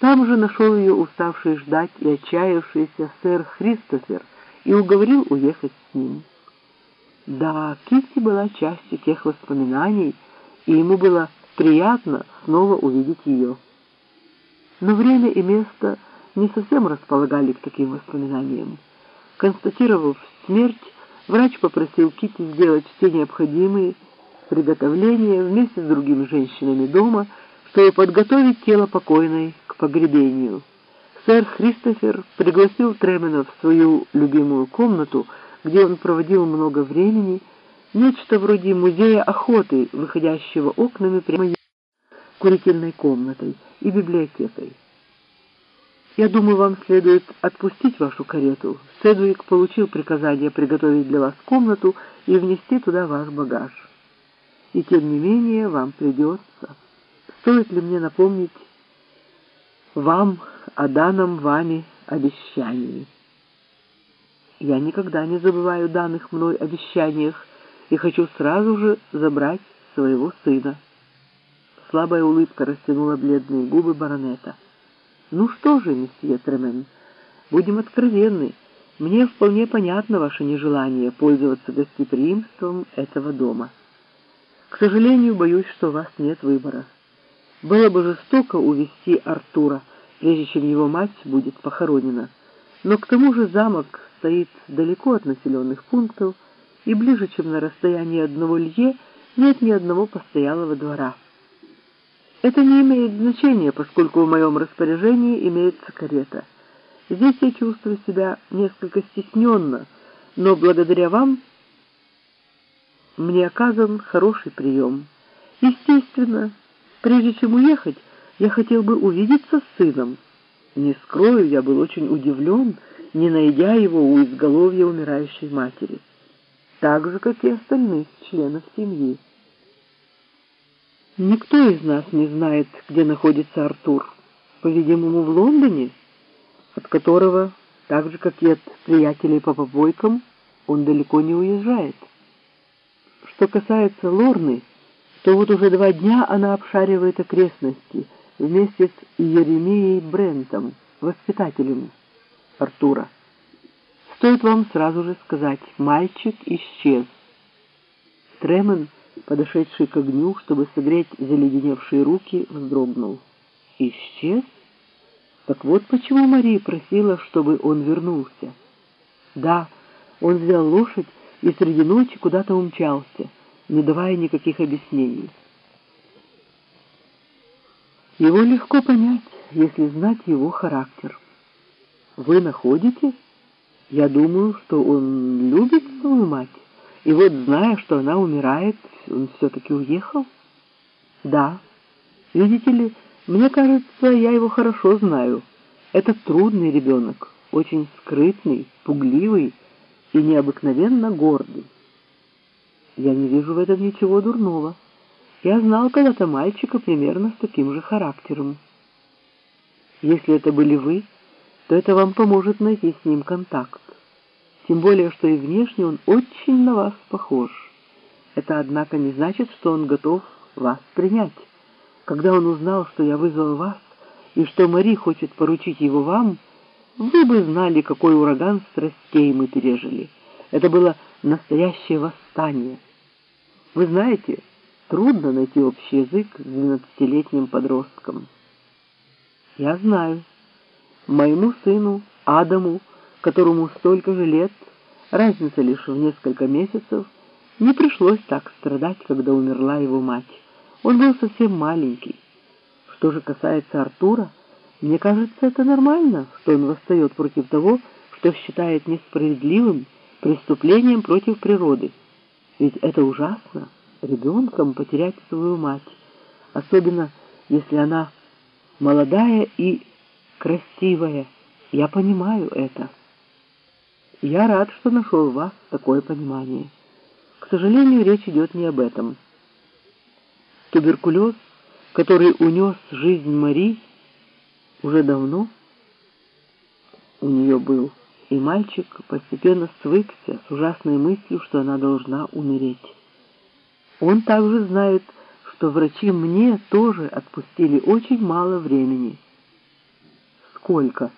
Там же нашел ее уставший ждать и отчаявшийся сэр Христофер и уговорил уехать с ним. Да, Китти была частью тех воспоминаний, и ему было приятно снова увидеть ее. Но время и место не совсем располагали к таким воспоминаниям. Констатировав смерть, врач попросил Китти сделать все необходимые приготовления вместе с другими женщинами дома, чтобы подготовить тело покойной к погребению. Сэр Христофер пригласил Тремена в свою любимую комнату, где он проводил много времени, нечто вроде музея охоты, выходящего окнами прямо курительной комнатой и библиотекой. Я думаю, вам следует отпустить вашу карету. Седуик получил приказание приготовить для вас комнату и внести туда ваш багаж. И тем не менее вам придется. Стоит ли мне напомнить вам о данном вами обещании? Я никогда не забываю данных мной обещаниях и хочу сразу же забрать своего сына. Слабая улыбка растянула бледные губы баронета. «Ну что же, месье Тремен, будем откровенны. Мне вполне понятно ваше нежелание пользоваться гостеприимством этого дома. К сожалению, боюсь, что у вас нет выбора. Было бы жестоко увести Артура, прежде чем его мать будет похоронена. Но к тому же замок стоит далеко от населенных пунктов, и ближе, чем на расстоянии одного лье, нет ни одного постоялого двора. Это не имеет значения, поскольку в моем распоряжении имеется карета. Здесь я чувствую себя несколько стесненно, но благодаря вам мне оказан хороший прием. Естественно, прежде чем уехать, я хотел бы увидеться с сыном. Не скрою, я был очень удивлен, не найдя его у изголовья умирающей матери, так же, как и остальных членов семьи. Никто из нас не знает, где находится Артур. По-видимому, в Лондоне, от которого, так же, как и от приятелей по побойкам, он далеко не уезжает. Что касается Лорны, то вот уже два дня она обшаривает окрестности вместе с Еремией Брентом, воспитателем Артура. Стоит вам сразу же сказать, мальчик исчез. Тремен подошедший к огню, чтобы согреть заледеневшие руки, вздрогнул. Исчез? Так вот почему Мария просила, чтобы он вернулся. Да, он взял лошадь и среди ночи куда-то умчался, не давая никаких объяснений. Его легко понять, если знать его характер. Вы находите? Я думаю, что он любит свою мать. И вот, зная, что она умирает, он все-таки уехал? Да. Видите ли, мне кажется, я его хорошо знаю. Это трудный ребенок, очень скрытный, пугливый и необыкновенно гордый. Я не вижу в этом ничего дурного. Я знал когда-то мальчика примерно с таким же характером. Если это были вы, то это вам поможет найти с ним контакт. Тем более, что и внешне он очень на вас похож. Это, однако, не значит, что он готов вас принять. Когда он узнал, что я вызвал вас, и что Мари хочет поручить его вам, вы бы знали, какой ураган страстей мы пережили. Это было настоящее восстание. Вы знаете, трудно найти общий язык с двенадцатилетним подростком. Я знаю. Моему сыну, Адаму, которому столько же лет, разница лишь в несколько месяцев, не пришлось так страдать, когда умерла его мать. Он был совсем маленький. Что же касается Артура, мне кажется, это нормально, что он восстает против того, что считает несправедливым преступлением против природы. Ведь это ужасно, ребенком потерять свою мать, особенно если она молодая и красивая. Я понимаю это. Я рад, что нашел в вас такое понимание. К сожалению, речь идет не об этом. Туберкулез, который унес жизнь Мари, уже давно у нее был, и мальчик постепенно свыкся с ужасной мыслью, что она должна умереть. Он также знает, что врачи мне тоже отпустили очень мало времени. сколько?»